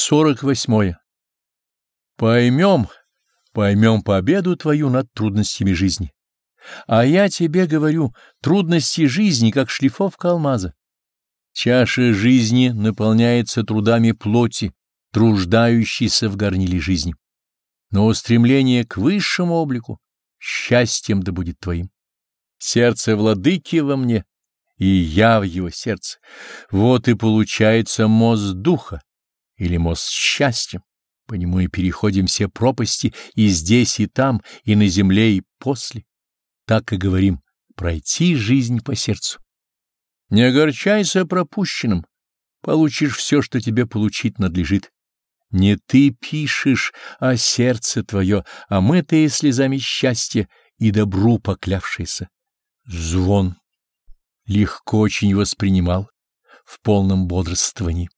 Сорок восьмое. Поймем, поймем победу твою над трудностями жизни. А я тебе говорю, трудности жизни, как шлифовка алмаза. Чаша жизни наполняется трудами плоти, труждающейся в горниле жизни. Но устремление к высшему облику счастьем да будет твоим. Сердце владыки во мне, и я в его сердце. Вот и получается мост духа, или мост счастья. По нему и переходим все пропасти и здесь, и там, и на земле, и после. Так и говорим, пройти жизнь по сердцу. Не огорчайся пропущенным, получишь все, что тебе получить надлежит. Не ты пишешь, а сердце твое, а мытые слезами счастья и добру поклявшееся. Звон легко очень воспринимал в полном бодрствовании.